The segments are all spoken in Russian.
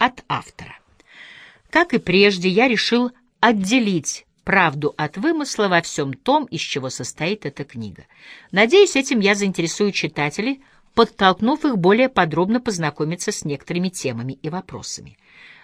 от автора. Как и прежде, я решил отделить правду от вымысла во всем том, из чего состоит эта книга. Надеюсь, этим я заинтересую читателей, подтолкнув их более подробно познакомиться с некоторыми темами и вопросами.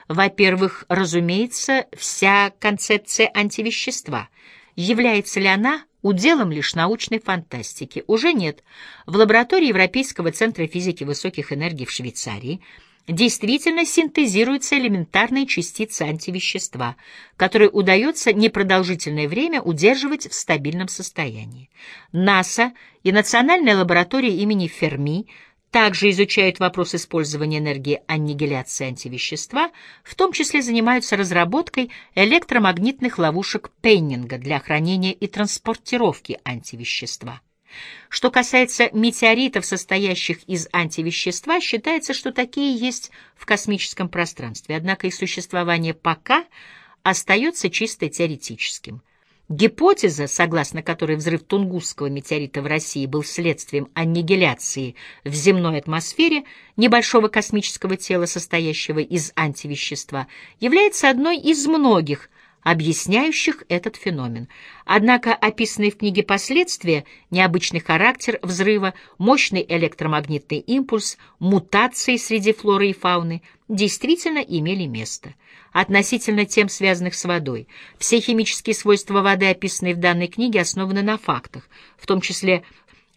Во-первых, разумеется, вся концепция антивещества. Является ли она уделом лишь научной фантастики? Уже нет. В лаборатории Европейского центра физики высоких энергий в Швейцарии – действительно синтезируются элементарные частицы антивещества, которые удается непродолжительное время удерживать в стабильном состоянии. НАСА и Национальная лаборатория имени Ферми также изучают вопрос использования энергии аннигиляции антивещества, в том числе занимаются разработкой электромагнитных ловушек Пеннинга для хранения и транспортировки антивещества. Что касается метеоритов, состоящих из антивещества, считается, что такие есть в космическом пространстве, однако их существование пока остается чисто теоретическим. Гипотеза, согласно которой взрыв Тунгусского метеорита в России был следствием аннигиляции в земной атмосфере небольшого космического тела, состоящего из антивещества, является одной из многих объясняющих этот феномен. Однако описанные в книге последствия, необычный характер взрыва, мощный электромагнитный импульс, мутации среди флоры и фауны действительно имели место. Относительно тем, связанных с водой, все химические свойства воды, описанные в данной книге, основаны на фактах, в том числе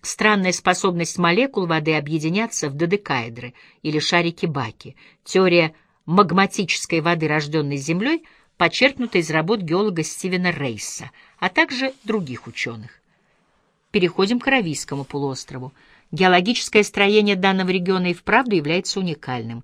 Странная способность молекул воды объединяться в додекаэдры или шарики Баки, теория магматической воды, рожденной Землей — почерпнуто из работ геолога Стивена Рейса, а также других ученых. Переходим к Аравийскому полуострову. Геологическое строение данного региона и вправду является уникальным.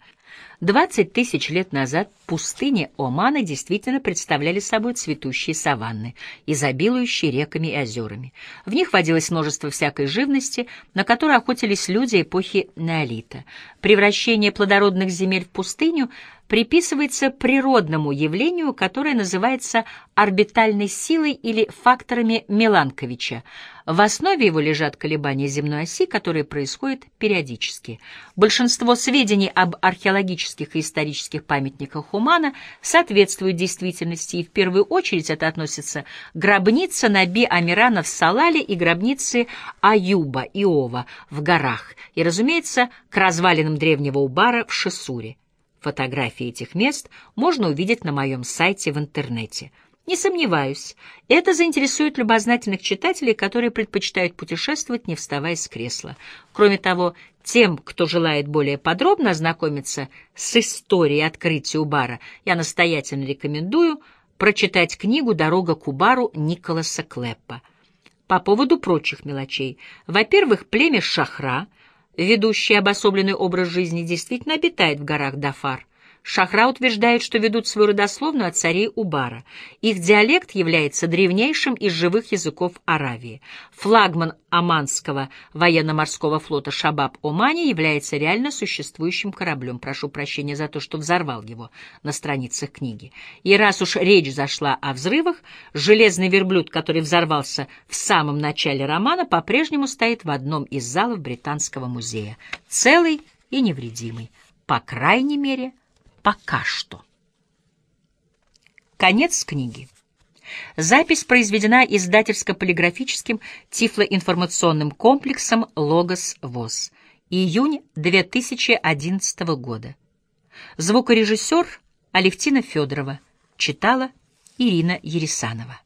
20 тысяч лет назад пустыни Омана действительно представляли собой цветущие саванны, изобилующие реками и озерами. В них водилось множество всякой живности, на которую охотились люди эпохи неолита. Превращение плодородных земель в пустыню приписывается природному явлению, которое называется орбитальной силой или факторами Меланковича. В основе его лежат колебания земной оси, которые происходят периодически. Большинство сведений об археологических и исторических памятниках Хумана соответствуют действительности, и в первую очередь это относится к гробнице Наби Амирана в Салале и гробнице Аюба Иова в горах, и, разумеется, к развалинам древнего Убара в Шесуре. Фотографии этих мест можно увидеть на моем сайте в интернете. Не сомневаюсь, это заинтересует любознательных читателей, которые предпочитают путешествовать, не вставая с кресла. Кроме того, тем, кто желает более подробно ознакомиться с историей открытия Убара, я настоятельно рекомендую прочитать книгу «Дорога к Убару» Николаса Клеппа. По поводу прочих мелочей. Во-первых, племя Шахра — ведущие обособленный образ жизни, действительно обитает в горах Дафар. Шахра утверждает, что ведут свою родословную от царей Убара. Их диалект является древнейшим из живых языков Аравии. Флагман Оманского военно-морского флота Шабаб Омани является реально существующим кораблем. Прошу прощения за то, что взорвал его на страницах книги. И раз уж речь зашла о взрывах, железный верблюд, который взорвался в самом начале романа, по-прежнему стоит в одном из залов Британского музея. Целый и невредимый. По крайней мере, Пока что. Конец книги. Запись произведена издательско-полиграфическим тифлоинформационным комплексом «Логос ВОЗ». Июнь 2011 года. Звукорежиссер Алевтина Федорова. Читала Ирина Ересанова.